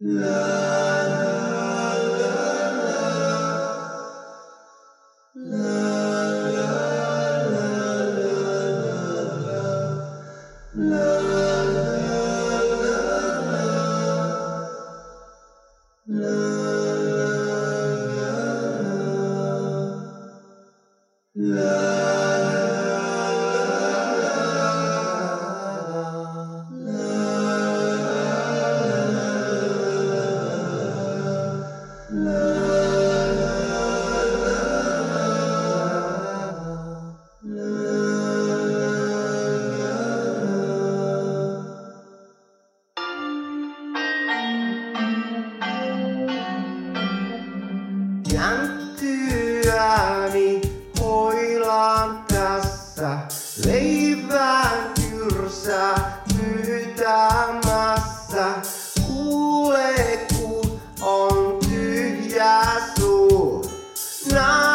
Love. Jänttyäni hoilaan tässä, leivään kyrsää pyytämässä. Kuule, kun on tyhjä suu, napainkin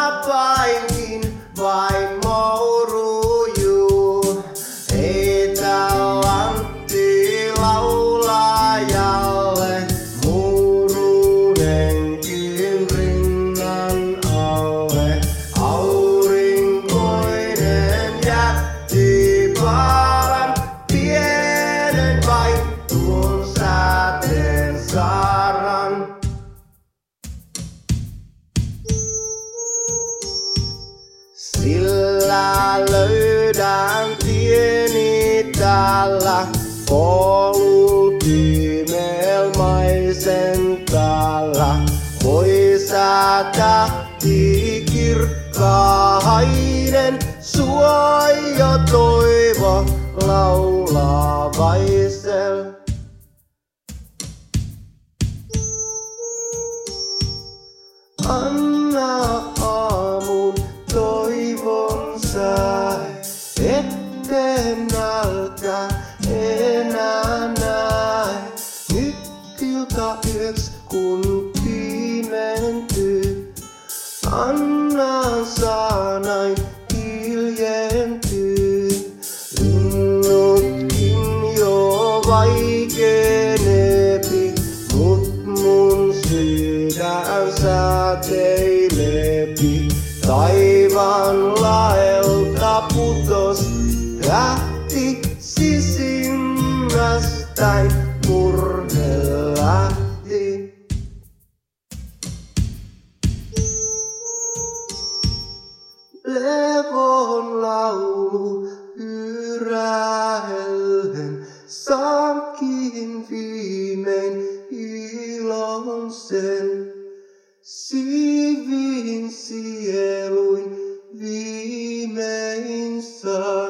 tuon saaran. Sillä löydän tieni täällä polutimelmaisen täällä. Voi tähti annan saanain hiljentyy. Linnutkin jo vaikenepi, mut mun sydän säteilepi. Taivaan laelta putos lähti sisimmästäin murhe Levon laulu yrähellen saankin viimein ilon sen. Siivin sieluin viimein saan